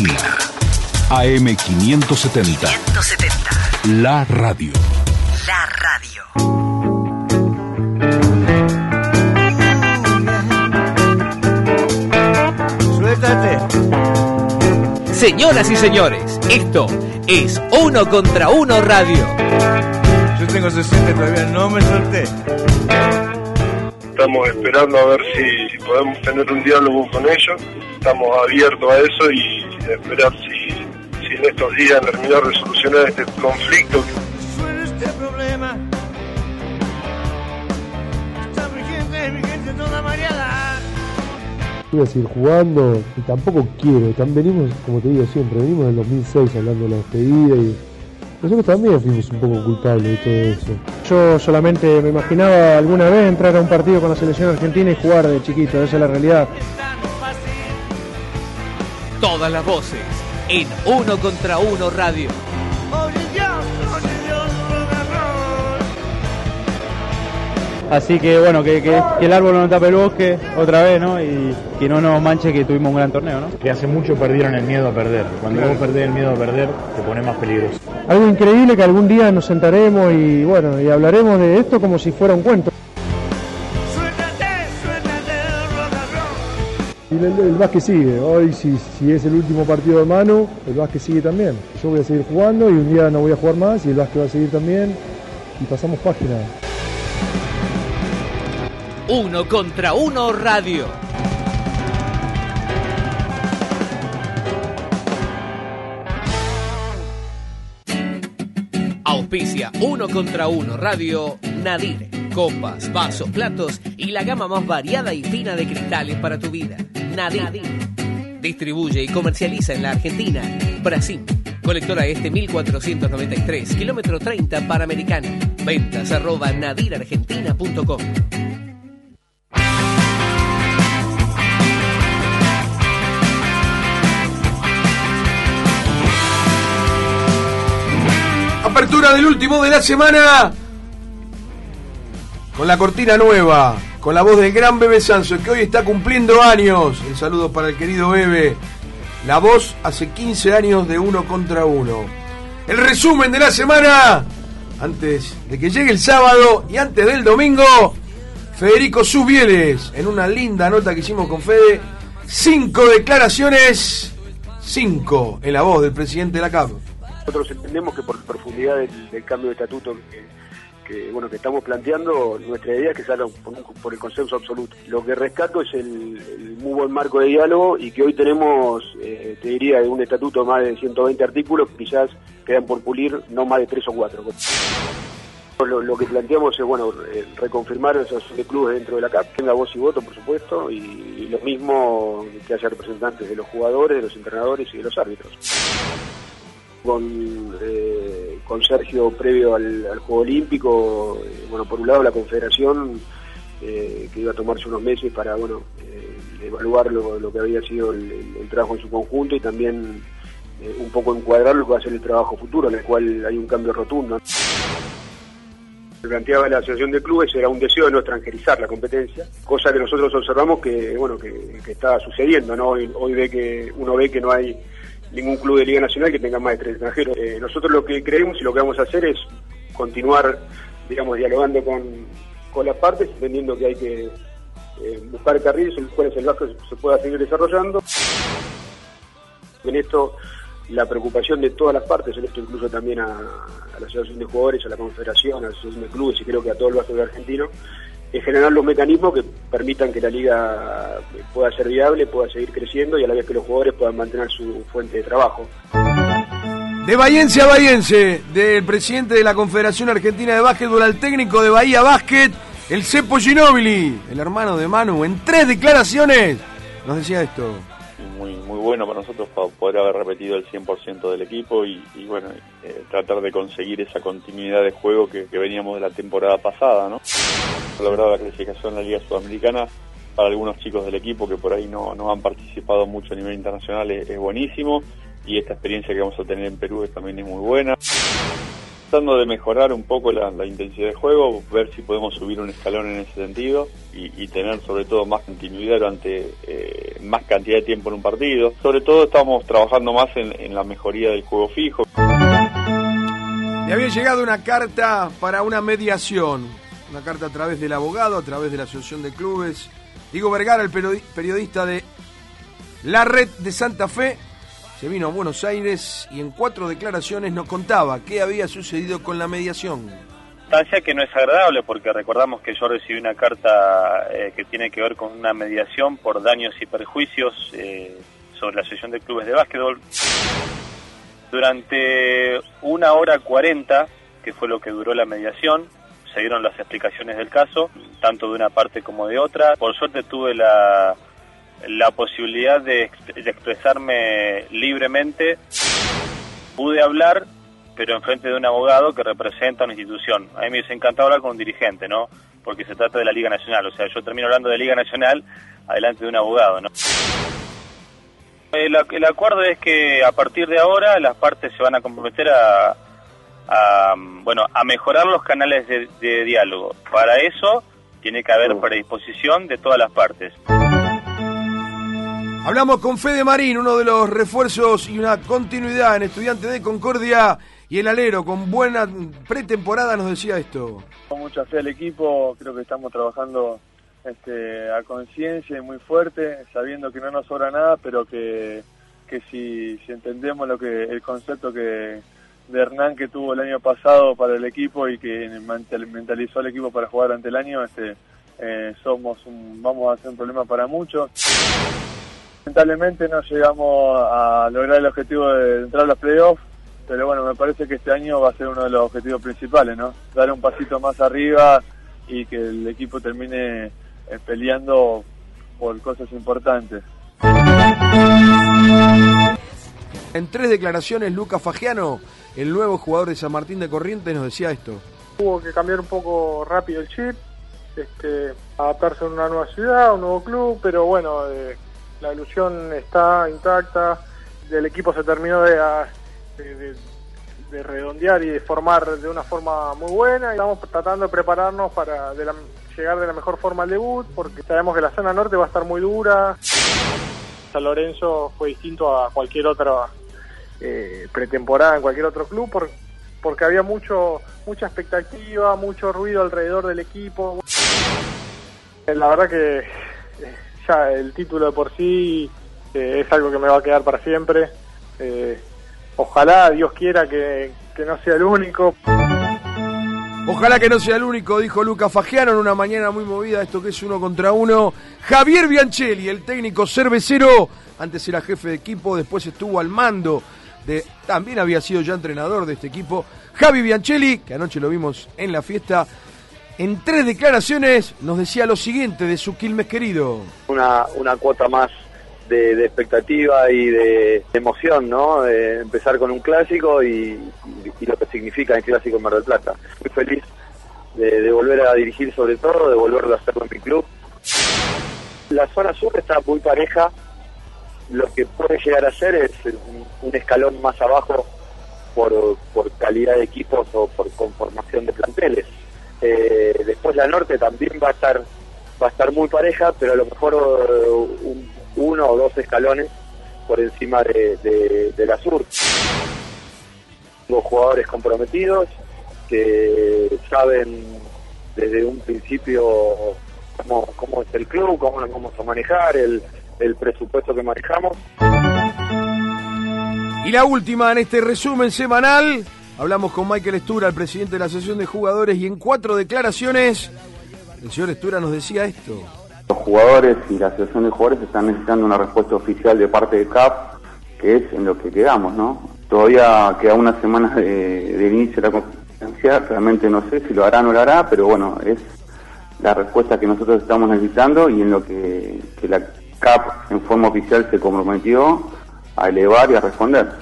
Argentina. AM570. 570. La radio. La radio. Suéltate. Señoras y señores, esto es Uno contra Uno Radio. Yo tengo 60 todavía, no me solté. Estamos esperando a ver si podemos tener un diálogo con ellos. Estamos abiertos a eso y esperar si, si en estos días terminar de solucionar este conflicto. Suena este problema. Está toda mareada. a seguir jugando y tampoco quiero. Tam- venimos, como te digo siempre, venimos del 2006 hablando de la despedida y nosotros también fuimos un poco culpables de todo eso. Yo solamente me imaginaba alguna vez entrar a un partido con la selección argentina y jugar de chiquito, esa es la realidad. Todas las voces en Uno contra Uno Radio. Así que bueno, que, que- que el árbol no tape el bosque otra vez, ¿no? Y que no nos manche que tuvimos un gran torneo, ¿no? que hace mucho perdieron el miedo a perder. Cuando vos perdés el miedo a perder, te pone más peligroso. Algo increíble que algún día nos sentaremos y bueno, y hablaremos de esto como si fuera un cuento. Y el, el básquet sigue. Hoy, si, si es el último partido de mano, el básquet sigue también. Yo voy a seguir jugando y un día no voy a jugar más y el básquet va a seguir también. Y pasamos página. Uno contra Uno Radio. Auspicia Uno contra Uno Radio Nadir. Copas, vasos, platos y la gama más variada y fina de cristales para tu vida. Nadir. Distribuye y comercializa en la Argentina. Brasil. Colectora Este 1493, kilómetro 30 Panamericana. Ventas arroba nadirargentina.com. Apertura del último de la semana. Con la cortina nueva. Con la voz del gran Bebe Sanso, que hoy está cumpliendo años. El saludo para el querido Bebe. La voz hace 15 años de uno contra uno. El resumen de la semana. Antes de que llegue el sábado y antes del domingo. Federico Subieles, en una linda nota que hicimos con Fede. Cinco declaraciones. Cinco en la voz del presidente de la CAP. Nosotros entendemos que por profundidad del, cambio de estatuto que, que, bueno que estamos planteando, nuestra idea es que salga por, por el consenso absoluto. Lo que rescato es el, el muy buen marco de diálogo y que hoy tenemos, eh, te diría, un estatuto más de 120 artículos, quizás quedan por pulir no más de tres o cuatro. Lo, lo que planteamos es, bueno, eh, reconfirmar la asociación clubes dentro de la CAP, tenga voz y voto, por supuesto, y, lo mismo que haya representantes de los jugadores, de los entrenadores y de los árbitros eh, con Sergio previo al, Juego Olímpico. eh, bueno, por un lado la Confederación, eh, que iba a tomarse unos meses para, bueno, eh, evaluar lo, lo que había sido el, trabajo en su conjunto y también un poco encuadrar lo que va a ser el trabajo futuro, en el cual hay un cambio rotundo. planteaba la Asociación de Clubes era un deseo de no extranjerizar la competencia, cosa que nosotros observamos que bueno que, que está sucediendo, ¿no? Hoy, hoy ve que uno ve que no hay ningún club de Liga Nacional que tenga más de tres extranjeros. Eh, nosotros lo que creemos y lo que vamos a hacer es continuar, digamos, dialogando con, con las partes, entendiendo que hay que eh, buscar carriles en los cuales el Vasco se pueda seguir desarrollando. En esto la preocupación de todas las partes, en esto incluso también a, a la Asociación de Jugadores, a la Confederación, a la Asociación de Clubes y creo que a todo el básquetbol argentino, es generar los mecanismos que permitan que la liga pueda ser viable, pueda seguir creciendo y a la vez que los jugadores puedan mantener su fuente de trabajo. De Bahiense a Bahiense, del presidente de la Confederación Argentina de Básquetbol al técnico de Bahía Básquet, el Cepo Ginóbili, el hermano de Manu, en tres declaraciones nos decía esto. Bueno para nosotros poder haber repetido el 100% del equipo y, bueno, eh, tratar de conseguir esa continuidad de juego que, veníamos de la temporada pasada, ¿no? Lograr la clasificación en la Liga Sudamericana para algunos chicos del equipo que por ahí no, no han participado mucho a nivel internacional es, buenísimo y esta experiencia que vamos a tener en Perú también es muy buena. Tratando de mejorar un poco la, intensidad de juego, ver si podemos subir un escalón en ese sentido y, y tener sobre todo más continuidad durante eh, más cantidad de tiempo en un partido. Sobre todo estamos trabajando más en, en la mejoría del juego fijo. Le había llegado una carta para una mediación, una carta a través del abogado, a través de la Asociación de Clubes. Diego Vergara, el periodista de La Red de Santa Fe, se vino a Buenos Aires y en cuatro declaraciones nos contaba qué había sucedido con la mediación. Instancia que no es agradable porque recordamos que yo recibí una carta eh, que tiene que ver con una mediación por daños y perjuicios eh, sobre la Asociación de Clubes de Básquetbol. Durante una hora cuarenta, que fue lo que duró la mediación, se dieron las explicaciones del caso, tanto de una parte como de otra. Por suerte tuve la, la posibilidad de, de expresarme libremente. Pude hablar, pero enfrente de un abogado que representa una institución. A mí me hubiese encantado hablar con un dirigente, ¿no? Porque se trata de la Liga Nacional. O sea, yo termino hablando de Liga Nacional adelante de un abogado, ¿no? El, el, acuerdo es que a partir de ahora las partes se van a comprometer a, a bueno a mejorar los canales de, de, diálogo. Para eso tiene que haber predisposición de todas las partes. Hablamos con Fede Marín, uno de los refuerzos y una continuidad en Estudiante de Concordia y el alero con buena pretemporada nos decía esto. Con mucha fe al equipo, creo que estamos trabajando este, a conciencia y muy fuerte, sabiendo que no nos sobra nada, pero que, que si, entendemos lo que el concepto que de Hernán que tuvo el año pasado para el equipo y que mentalizó al equipo para jugar ante el año, este, eh, somos un, vamos a ser un problema para muchos. Lamentablemente no llegamos a lograr el objetivo de entrar a los playoffs, pero bueno, me parece que este año va a ser uno de los objetivos principales, ¿no? Dar un pasito más arriba y que el equipo termine eh, peleando por cosas importantes. En tres declaraciones, Lucas Fagiano, el nuevo jugador de San Martín de Corrientes, nos decía esto. Hubo que cambiar un poco rápido el chip, este, adaptarse a una nueva ciudad, a un nuevo club, pero bueno, eh, la ilusión está intacta, el equipo se terminó de, de, de, redondear y de formar de una forma muy buena. Estamos tratando de prepararnos para llegar de la mejor forma al debut, porque sabemos que la zona norte va a estar muy dura. San Lorenzo fue distinto a cualquier otra eh, pretemporada en cualquier otro club, por, porque había mucho mucha expectativa, mucho ruido alrededor del equipo. La verdad que el título de por sí eh, es algo que me va a quedar para siempre. Eh, ojalá Dios quiera que, que, no sea el único. Ojalá que no sea el único, dijo Lucas Fagiano en una mañana muy movida, esto que es uno contra uno. Javier Bianchelli, el técnico cervecero, antes era jefe de equipo, después estuvo al mando de, también había sido ya entrenador de este equipo. Javi Bianchelli, que anoche lo vimos en la fiesta, en tres declaraciones nos decía lo siguiente de su Quilmes querido. Una, una cuota más de, expectativa y de, emoción, ¿no? De empezar con un clásico y, lo que significa el clásico en Mar del Plata. Muy feliz de, volver a dirigir sobre todo, de volver a hacerlo en mi club. La zona sur está muy pareja. Lo que puede llegar a ser es un, un escalón más abajo por, por calidad de equipos o por conformación de planteles. Eh, después la norte también va a estar va a estar muy pareja, pero a lo mejor uh, un, uno o dos escalones por encima de, de, la sur. Tengo jugadores comprometidos que saben desde un principio cómo es el club, cómo lo vamos a manejar, el, el presupuesto que manejamos. Y la última en este resumen semanal, hablamos con Michael Estura, el presidente de la Asociación de Jugadores, y en cuatro declaraciones, el señor Estura nos decía esto. Los jugadores y la Asociación de Jugadores están necesitando una respuesta oficial de parte de CAP, que es en lo que quedamos, ¿no? Todavía queda una semana de, del inicio de la conferencia, realmente no sé si lo hará o no lo hará, pero bueno, es la respuesta que nosotros estamos necesitando y en lo que, que la CAP en forma oficial se comprometió a elevar y a responder.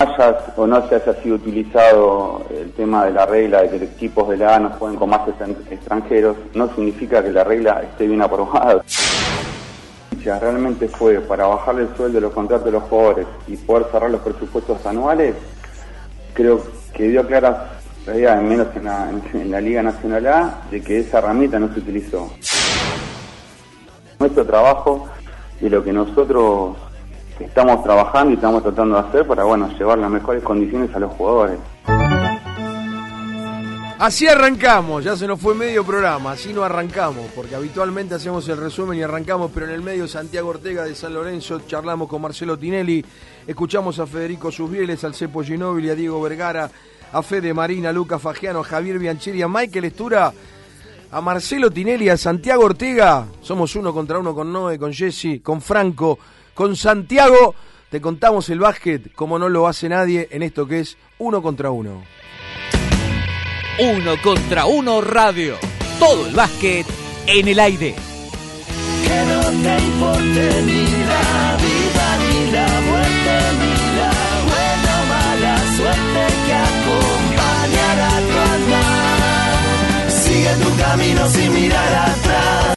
Hayas o no se haya sido utilizado el tema de la regla de que equipos de la A no jueguen con más extranjeros, no significa que la regla esté bien aprobada. Realmente fue para bajarle el sueldo de los contratos de los jugadores y poder cerrar los presupuestos anuales, creo que dio claras, al menos en la, en la Liga Nacional A, de que esa herramienta no se utilizó. Nuestro trabajo y lo que nosotros estamos trabajando y estamos tratando de hacer para bueno llevar las mejores condiciones a los jugadores. Así arrancamos, ya se nos fue medio programa, así no arrancamos, porque habitualmente hacemos el resumen y arrancamos, pero en el medio Santiago Ortega de San Lorenzo, charlamos con Marcelo Tinelli, escuchamos a Federico Susbieles, al Cepo Ginóbili, a Diego Vergara, a Fede Marina, a Lucas Fagiano, a Javier Biancheri, a Michael Estura, a Marcelo Tinelli, a Santiago Ortega, somos uno contra uno con Noé, con Jesse, con Franco, con Santiago, te contamos el básquet como no lo hace nadie en esto que es uno contra uno. Uno contra uno radio. Todo el básquet en el aire. Que no te importe ni la vida, ni la muerte, ni la buena o mala suerte que acompañará tu alma. Sigue tu camino sin mirar atrás.